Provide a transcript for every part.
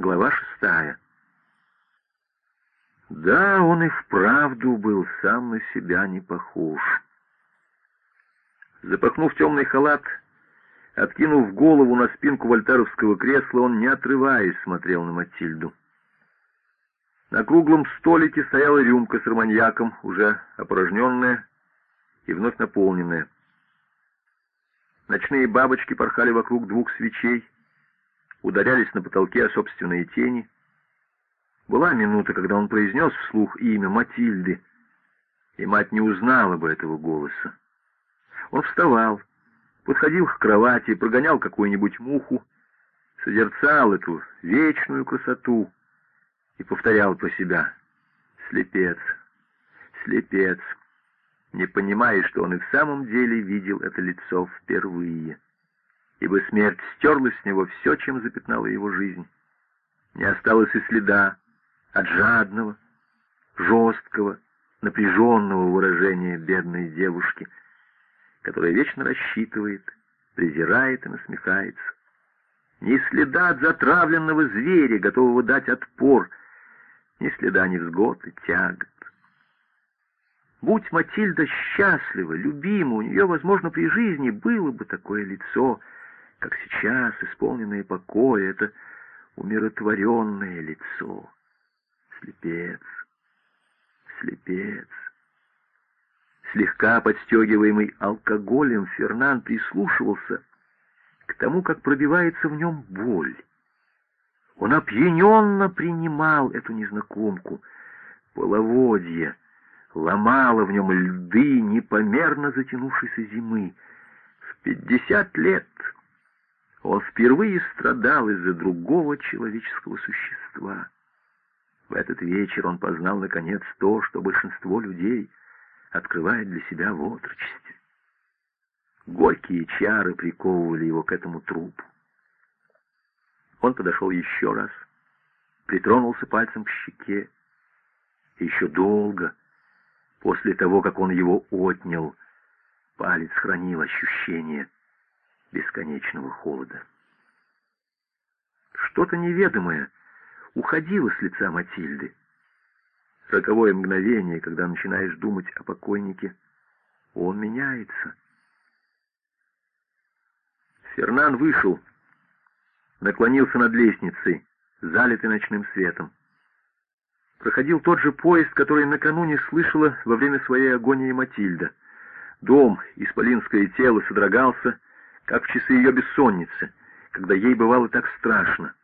Глава шестая. Да, он и вправду был сам на себя не похож. Запахнув темный халат, откинув голову на спинку вольтеровского кресла, он, не отрываясь, смотрел на Матильду. На круглом столике стояла рюмка с арманьяком, уже опорожненная и вновь наполненная. Ночные бабочки порхали вокруг двух свечей, ударялись на потолке о собственные тени. Была минута, когда он произнес вслух имя Матильды, и мать не узнала бы этого голоса. Он вставал, подходил к кровати, прогонял какую-нибудь муху, созерцал эту вечную красоту и повторял про себя «Слепец, слепец», не понимая, что он и в самом деле видел это лицо впервые ибо смерть стерла с него все, чем запятнала его жизнь. Не осталось и следа от жадного, жесткого, напряженного выражения бедной девушки, которая вечно рассчитывает, презирает и насмехается. Ни следа от затравленного зверя, готового дать отпор, ни следа невзгод и тягот. Будь Матильда счастлива, любима, у нее, возможно, при жизни было бы такое лицо — как сейчас, исполненное покоя, это умиротворенное лицо. Слепец, слепец. Слегка подстегиваемый алкоголем, Фернан прислушивался к тому, как пробивается в нем боль. Он опьяненно принимал эту незнакомку. Половодье ломало в нем льды непомерно затянувшейся зимы. В пятьдесят лет он впервые страдал из-за другого человеческого существа. В этот вечер он познал, наконец, то, что большинство людей открывает для себя в отрочестве. Горькие чары приковывали его к этому трупу. Он подошел еще раз, притронулся пальцем к щеке, еще долго, после того, как он его отнял, палец хранил ощущение — бесконечного холода. Что-то неведомое уходило с лица Матильды. Роковое мгновение, когда начинаешь думать о покойнике, он меняется. Фернан вышел, наклонился над лестницей, залитой ночным светом. Проходил тот же поезд, который накануне слышала во время своей агонии Матильда. Дом, исполинское тело содрогался, как в часы ее бессонницы, когда ей бывало так страшно.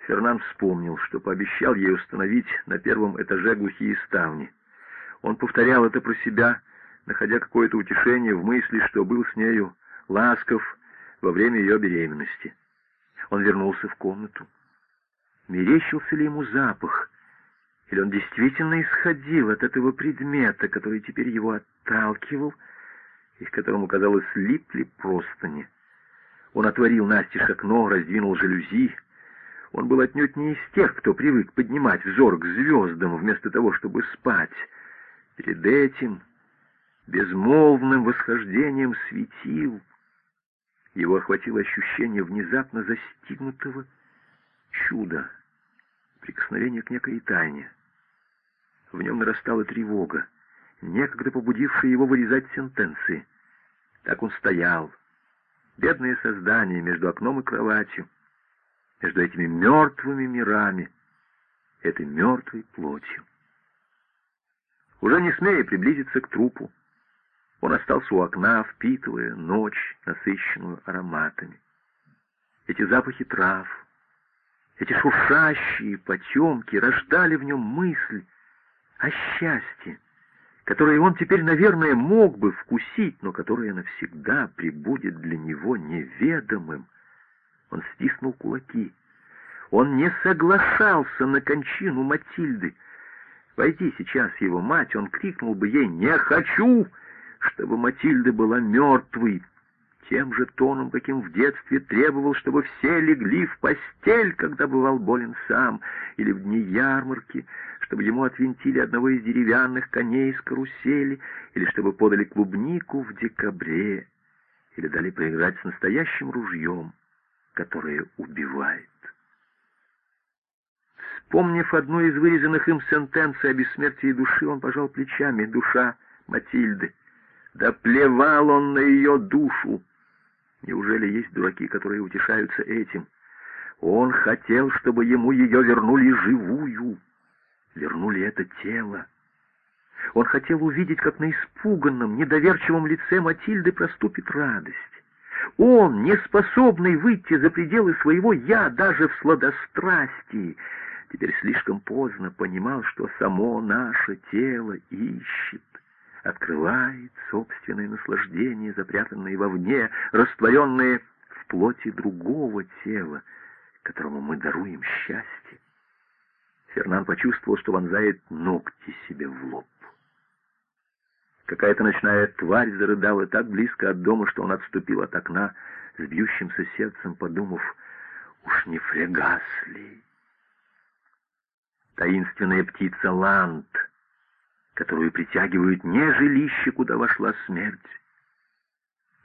Фернан вспомнил, что пообещал ей установить на первом этаже глухие ставни. Он повторял это про себя, находя какое-то утешение в мысли, что был с нею ласков во время ее беременности. Он вернулся в комнату. Мерещился ли ему запах, или он действительно исходил от этого предмета, который теперь его отталкивал, к которому, казалось, липли простыни. Он отворил настежь окно, раздвинул жалюзи. Он был отнюдь не из тех, кто привык поднимать взор к звездам вместо того, чтобы спать. Перед этим безмолвным восхождением светил его охватило ощущение внезапно застигнутого чуда, прикосновение к некой тайне. В нем нарастала тревога, некогда побудившая его вырезать сентенции. Так он стоял, бедное создание между окном и кроватью, между этими мертвыми мирами, этой мертвой плотью. Уже не смея приблизиться к трупу, он остался у окна, впитывая ночь, насыщенную ароматами. Эти запахи трав, эти шуршащие потемки рождали в нем мысль о счастье, которое он теперь, наверное, мог бы вкусить, но которое навсегда прибудет для него неведомым. Он стиснул кулаки. Он не соглашался на кончину Матильды. Войди сейчас его мать, он крикнул бы ей «Не хочу!» чтобы Матильда была мертвой, тем же тоном, каким в детстве требовал, чтобы все легли в постель, когда бывал болен сам, или в дни ярмарки, чтобы ему отвинтили одного из деревянных коней из карусели, или чтобы подали клубнику в декабре, или дали поиграть с настоящим ружьем, которое убивает. Вспомнив одну из вырезанных им сентенций о бессмертии души, он пожал плечами. Душа Матильды. Да плевал он на ее душу. Неужели есть дураки, которые утешаются этим? Он хотел, чтобы ему ее вернули живую. Вернули это тело. Он хотел увидеть, как на испуганном, недоверчивом лице Матильды проступит радость. Он, не способный выйти за пределы своего «я» даже в сладострастии, теперь слишком поздно понимал, что само наше тело ищет, открывает собственное наслаждение, запрятанное вовне, растворенное в плоти другого тела, которому мы даруем счастье. Фернан почувствовал, что вонзает ногти себе в лоб. Какая-то ночная тварь зарыдала так близко от дома, что он отступил от окна с бьющимся сердцем, подумав, уж не фрегас ли? Таинственная птица Ланд, которую притягивают не жилище, куда вошла смерть,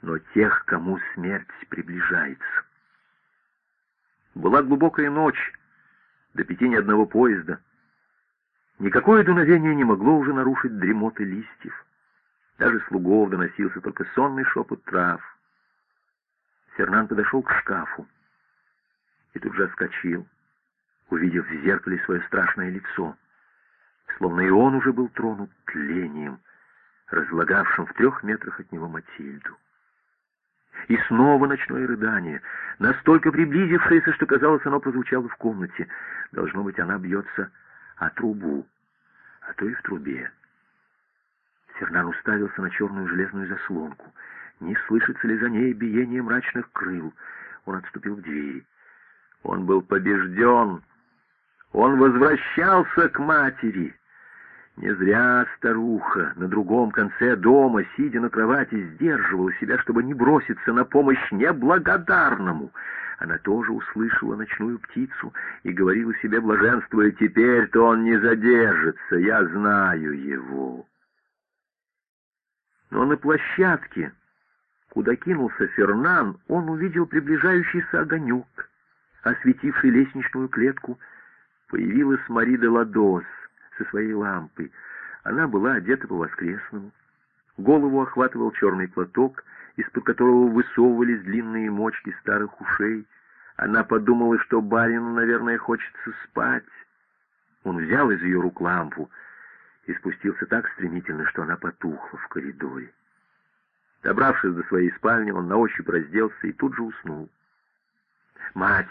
но тех, кому смерть приближается. Была глубокая ночь, до пяти ни одного поезда. Никакое дуновение не могло уже нарушить дремоты листьев. Даже слугов доносился только сонный шепот трав. Фернан подошел к шкафу и тут же отскочил, увидев в зеркале свое страшное лицо, словно и он уже был тронут тлением, разлагавшим в трех метрах от него Матильду. И снова ночное рыдание, настолько приблизившееся, что, казалось, оно прозвучало в комнате. Должно быть, она бьется о трубу, а то и в трубе. Фернан уставился на черную железную заслонку. Не слышится ли за ней биение мрачных крыл? Он отступил к двери. Он был побежден. Он возвращался к матери. Не зря старуха на другом конце дома, сидя на кровати, сдерживала себя, чтобы не броситься на помощь неблагодарному. Она тоже услышала ночную птицу и говорила себе, блаженствуя, «Теперь-то он не задержится, я знаю его». Но на площадке, куда кинулся Фернан, он увидел приближающийся огонек, осветивший лестничную клетку. Появилась Мари де Ладос со своей лампой. Она была одета по-воскресному. Голову охватывал черный платок, из-под которого высовывались длинные мочки старых ушей. Она подумала, что барину, наверное, хочется спать. Он взял из ее рук лампу — и спустился так стремительно, что она потухла в коридоре. Добравшись до своей спальни, он на ощупь разделся и тут же уснул. Мать,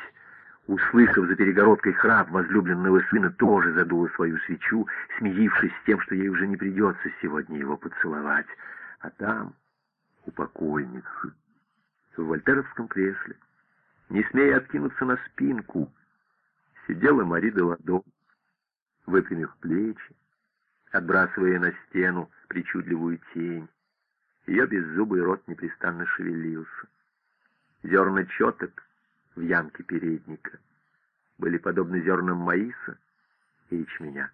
услышав за перегородкой храп возлюбленного сына, тоже задула свою свечу, смеявшись с тем, что ей уже не придется сегодня его поцеловать. А там, у покойницы, в вольтеровском кресле, не смея откинуться на спинку, сидела Мари де Ладо, выпрямив плечи, отбрасывая на стену причудливую тень. Ее беззубый рот непрестанно шевелился. Зерна четок в ямке передника были подобны зернам маиса и ячменя.